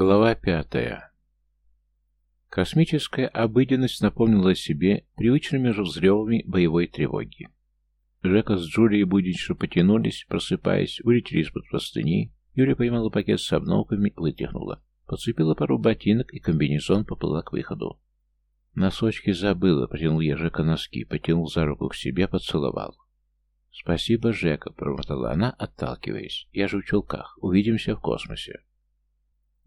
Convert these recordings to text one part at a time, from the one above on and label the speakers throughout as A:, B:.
A: Глава пятая. Космическая обыденность напомнила себе привычными же боевой тревоги. Жека с Джулией буднично потянулись, просыпаясь, вылетели из-под простыни. Юля поймала пакет с обновками, вытряхнула. Подцепила пару ботинок и комбинезон поплыла к выходу. Носочки забыла, протянул я Жека носки, потянул за руку к себе, поцеловал. «Спасибо, Жека», — промотала она, отталкиваясь. «Я же в чулках. Увидимся в космосе».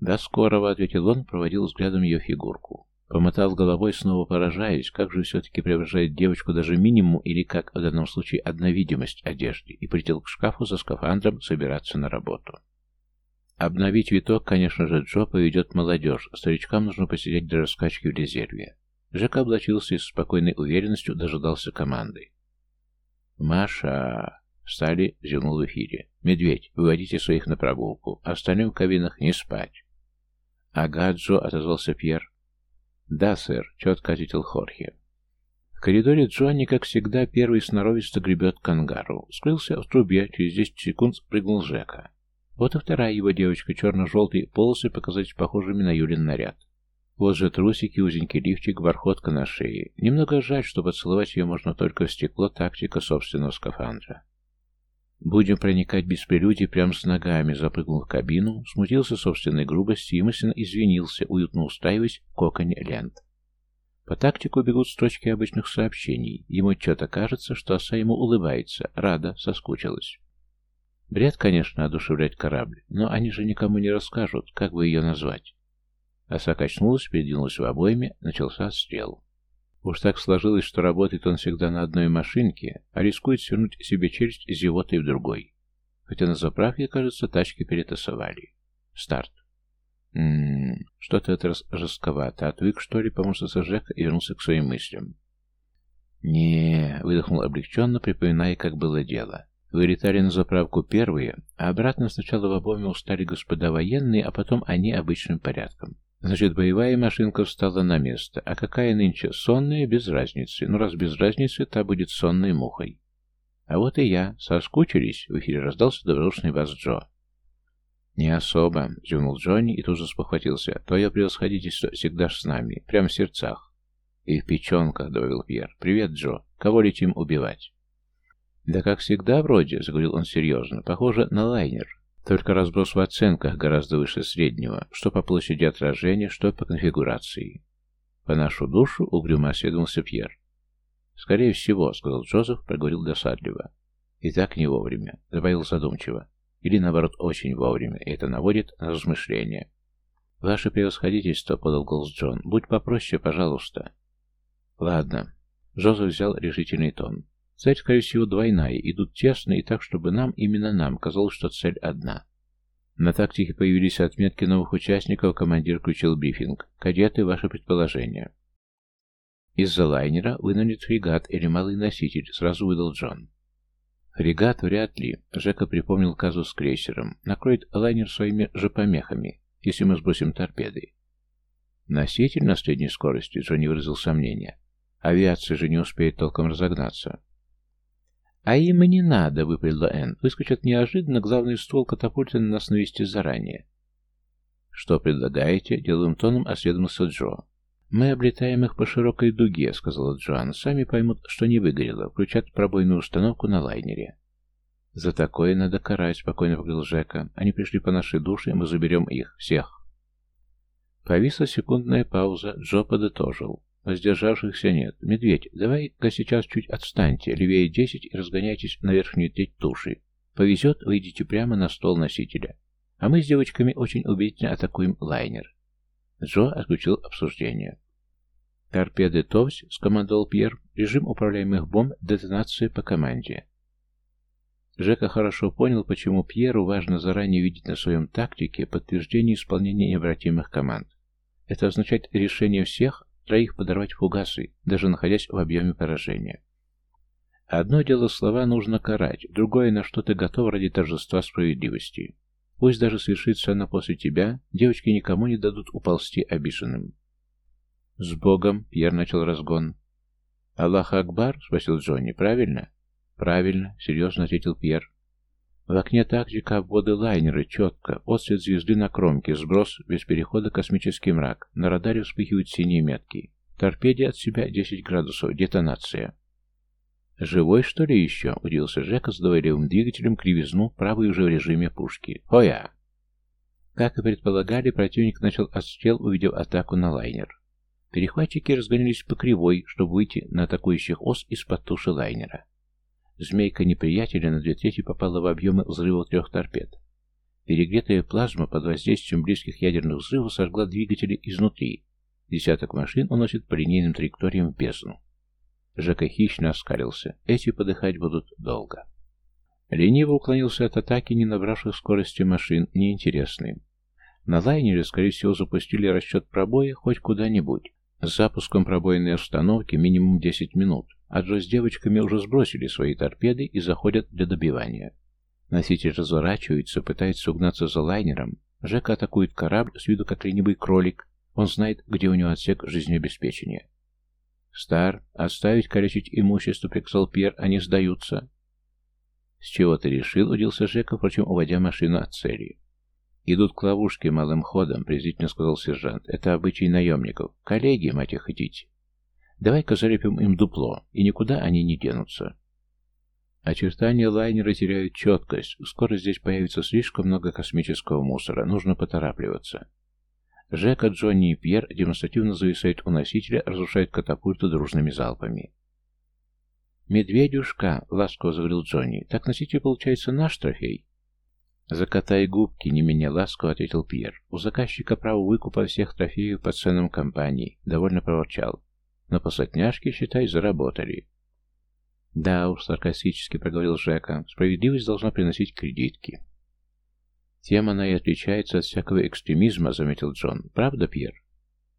A: «До скорого», — ответил он, проводил взглядом ее фигурку. Помотал головой, снова поражаясь, как же все-таки преображает девочку даже минимум, или, как в данном случае, одна видимость одежды, и прилетел к шкафу за скафандром собираться на работу. Обновить виток, конечно же, Джо поведет молодежь, старичкам нужно посидеть для раскачки в резерве. Жека облачился и с спокойной уверенностью дожидался команды. «Маша!» Встали, зевнул в эфире. «Медведь, выводите своих на прогулку. Остальным в кабинах не спать». «Ага, Джо», — отозвался Пьер. «Да, сэр», — четко ответил Хорхе. В коридоре Джоанни, как всегда, первый сноровисто гребет к ангару. Скрылся в трубе, через 10 секунд прыгнул Жека. Вот и вторая его девочка, черно-желтые полосы, показались похожими на Юлин наряд. Вот же трусики, узенький лифчик, бархотка на шее. Немного жаль, что поцеловать ее можно только в стекло тактика собственного скафандра. Будем проникать без прелюдий прямо с ногами, запрыгнул в кабину, смутился собственной грубости и мысленно извинился, уютно устраиваясь в коконе лент. По тактику бегут строчки обычных сообщений. Ему что-то кажется, что оса ему улыбается, рада, соскучилась. Бред, конечно, одушевлять корабль, но они же никому не расскажут, как бы ее назвать. Оса качнулась, передвинулась в обойме, начался отстрел. Уж так сложилось, что работает он всегда на одной машинке, а рискует свернуть себе челюсть зевотой в другой. Хотя на заправке, кажется, тачки перетасовали. Старт. Ммм, что-то это жестковато. Отвык, что ли, помощница Жека и вернулся к своим мыслям. не выдохнул облегченно, припоминая, как было дело. Вылетали на заправку первые, а обратно сначала в обоме устали господа военные, а потом они обычным порядком. Значит, боевая машинка встала на место. А какая нынче? Сонная, без разницы. Ну, раз без разницы, та будет сонной мухой. А вот и я. Соскучились? В эфире раздался добродушный бас Джо. «Не особо», — зевнул Джонни и тут же спохватился. «Твое превосходительство всегда ж с нами, прямо в сердцах». «И в печенках», — добавил Пьер. «Привет, Джо. Кого летим убивать?» «Да как всегда вроде», — заговорил он серьезно. «Похоже на лайнер. Только разброс в оценках гораздо выше среднего, что по площади отражения, что по конфигурации. По нашу душу угрюмо осведомился Пьер. «Скорее всего», — сказал Джозеф, проговорил досадливо. «И так не вовремя», — добавил задумчиво. «Или, наоборот, очень вовремя, и это наводит на размышления». «Ваше превосходительство», — подал голос Джон, — «будь попроще, пожалуйста». «Ладно». Джозеф взял решительный тон. Цель, скорее всего, двойная, идут тесно и так, чтобы нам, именно нам, казалось, что цель одна. На тактике появились отметки новых участников, командир включил брифинг. Кадеты, ваше предположение. Из-за лайнера вынырнет фрегат или малый носитель, сразу выдал Джон. Фрегат вряд ли, Жека припомнил казус с крейсером. Накроет лайнер своими же помехами, если мы сбросим торпеды. Носитель на средней скорости, Джонни выразил сомнение. Авиация же не успеет толком разогнаться. «А им и не надо», — выпалила Энн. «Выскочат неожиданно, главный ствол катапульты на нас навести заранее». «Что предлагаете?» — деловым тоном осведомился Джо. «Мы облетаем их по широкой дуге», — сказала Джоан. «Сами поймут, что не выгорело. Включат пробойную установку на лайнере». «За такое надо карать», — спокойно поговорил Жека. «Они пришли по нашей душе, мы заберем их. Всех». Повисла секундная пауза. Джо подытожил. Воздержавшихся нет. Медведь, давай-ка сейчас чуть отстаньте, левее десять и разгоняйтесь на верхнюю треть туши. Повезет, выйдите прямо на стол носителя. А мы с девочками очень убедительно атакуем лайнер. Джо отключил обсуждение. «Торпеды ТОВС», — скомандовал Пьер, — «режим управляемых бомб, детонация по команде». Жека хорошо понял, почему Пьеру важно заранее видеть на своем тактике подтверждение исполнения необратимых команд. Это означает решение всех, троих подорвать фугасы, даже находясь в объеме поражения. Одно дело слова нужно карать, другое на что ты готов ради торжества справедливости. Пусть даже свершится она после тебя, девочки никому не дадут уползти обиженным. «С Богом!» — Пьер начал разгон. «Аллах Акбар?» — спросил Джонни. «Правильно?» «Правильно», — серьезно ответил Пьер. В окне тактика обводы лайнера, четко, отсвет звезды на кромке, сброс, без перехода космический мрак. На радаре вспыхивают синие метки. Торпеде от себя 10 градусов, детонация. «Живой, что ли, еще?» — удивился Жека, сдавая левым двигателем кривизну, правый уже в режиме пушки. «Хоя!» Как и предполагали, противник начал отстрел, увидев атаку на лайнер. Перехватчики разгонялись по кривой, чтобы выйти на атакующих ос из-под туши лайнера. Змейка неприятеля на две трети попала в объемы взрыва трех торпед. Перегретая плазма под воздействием близких ядерных взрывов сожгла двигатели изнутри. Десяток машин уносит по линейным траекториям в бездну. Жека хищно оскалился. Эти подыхать будут долго. Лениво уклонился от атаки, не набравших скорости машин, неинтересным. На лайнере, скорее всего, запустили расчет пробоя хоть куда-нибудь. С запуском пробойной установки минимум 10 минут, а Джо с девочками уже сбросили свои торпеды и заходят для добивания. Носитель разворачивается, пытается угнаться за лайнером. Жека атакует корабль с виду как ленивый кролик. Он знает, где у него отсек жизнеобеспечения. «Стар, оставить калечить имущество», — приказал Пьер, — «они сдаются». «С чего ты решил?» — удился Жека, впрочем, уводя машину от цели. «Идут к ловушке малым ходом», — презрительно сказал сержант. «Это обычай наемников. Коллеги, мать их, идите. Давай-ка залепим им дупло, и никуда они не денутся». Очертания лайнера теряют четкость. Скоро здесь появится слишком много космического мусора. Нужно поторапливаться. Жека, Джонни и Пьер демонстративно зависают у носителя, разрушают катапульту дружными залпами. «Медведюшка», — ласково заговорил Джонни, — «так носитель получается наш трофей». «Закатай губки, не меня ласково», — ответил Пьер. «У заказчика право выкупа всех трофеев по ценам компании», — довольно проворчал. «Но по сотняшке, считай, заработали». «Да уж», — саркастически проговорил Жека, — «справедливость должна приносить кредитки». «Тем она и отличается от всякого экстремизма», — заметил Джон. «Правда, Пьер?»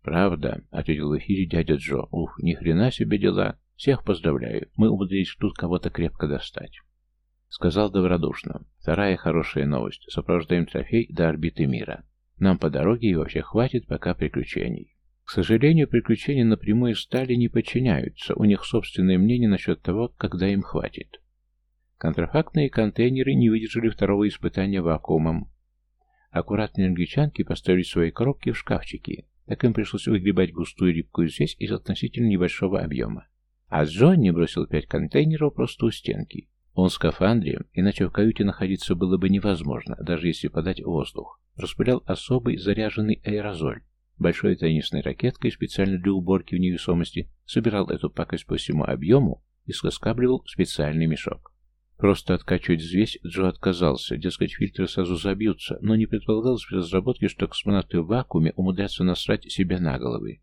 A: «Правда», — ответил в эфире дядя Джо. «Ух, ни хрена себе дела. Всех поздравляю. Мы умудрились тут кого-то крепко достать». Сказал добродушно. Вторая хорошая новость. Сопровождаем трофей до орбиты мира. Нам по дороге и вообще хватит пока приключений. К сожалению, приключения напрямую стали не подчиняются. У них собственное мнение насчет того, когда им хватит. Контрафактные контейнеры не выдержали второго испытания вакуумом. Аккуратные англичанки поставили свои коробки в шкафчики. Так им пришлось выгребать густую липкую связь из относительно небольшого объема. А Джонни бросил пять контейнеров просто у стенки. Он в скафандре, иначе в каюте находиться было бы невозможно, даже если подать воздух. Распылял особый заряженный аэрозоль. Большой теннисной ракеткой специально для уборки в невесомости собирал эту пакость по всему объему и соскабливал специальный мешок. Просто откачивать взвесь Джо отказался, дескать, фильтры сразу забьются, но не предполагалось при разработке, что космонавты в вакууме умудрятся насрать себя на головы.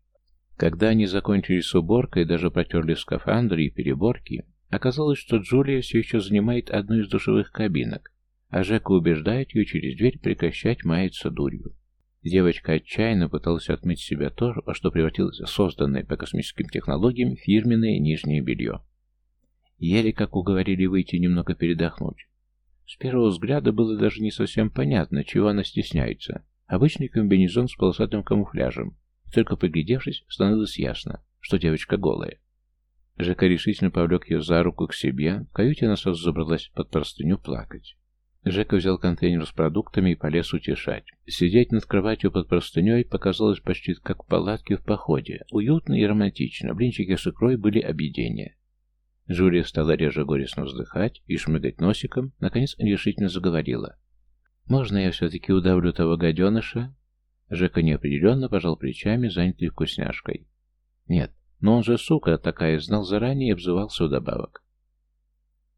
A: Когда они закончили с уборкой, даже протерли скафандры и переборки, Оказалось, что Джулия все еще занимает одну из душевых кабинок, а Жека убеждает ее через дверь прекращать маяться дурью. Девочка отчаянно пыталась отмыть себя то, во что превратилось созданное по космическим технологиям фирменное нижнее белье. Еле как уговорили выйти немного передохнуть. С первого взгляда было даже не совсем понятно, чего она стесняется. Обычный комбинезон с полосатым камуфляжем. Только поглядевшись, становилось ясно, что девочка голая. Жека решительно повлек ее за руку к себе. В каюте она сразу забралась под простыню плакать. Жека взял контейнер с продуктами и полез утешать. Сидеть над кроватью под простыней показалось почти как в палатке в походе. Уютно и романтично. Блинчики с икрой были объедения. Джулия стала реже горестно вздыхать и шмыгать носиком. Наконец решительно заговорила. «Можно я все-таки удавлю того гаденыша?» Жека неопределенно пожал плечами, занятый вкусняшкой. «Нет, но он же, сука, такая, знал заранее и обзывался вдобавок.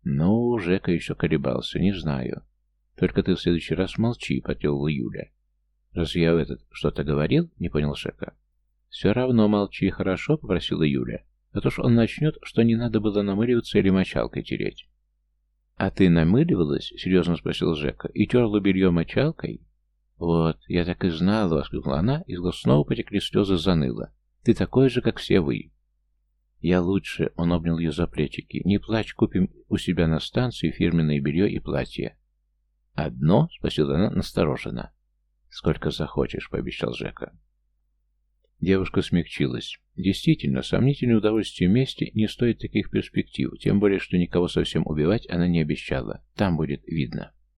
A: Ну, Жека еще колебался, не знаю. Только ты в следующий раз молчи, потел Юля. Разве я в этот что-то говорил? Не понял Жека. Все равно молчи, хорошо, попросила Юля. А то ж он начнет, что не надо было намыливаться или мочалкой тереть. «А ты намыливалась?» — серьезно спросил Жека. «И терла белье мочалкой?» «Вот, я так и знала!» — воскликнула она, и снова потекли слезы заныла. «Ты такой же, как все вы!» «Я лучше», — он обнял ее за плечики. «Не плачь, купим у себя на станции фирменное белье и платье». «Одно?» — спросила она настороженно. «Сколько захочешь», — пообещал Жека. Девушка смягчилась. Действительно, сомнительное удовольствие вместе не стоит таких перспектив, тем более, что никого совсем убивать она не обещала. Там будет видно.